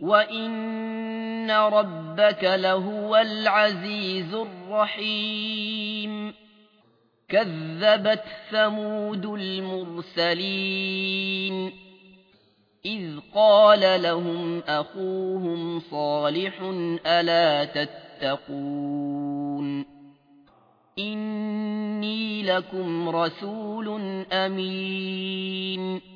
وإن ربك لهو العزيز الرحيم كذبت ثمود المرسلين إذ قال لهم أخوهم صالح ألا تتقون إني لكم رسول أمين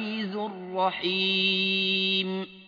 الرحيم.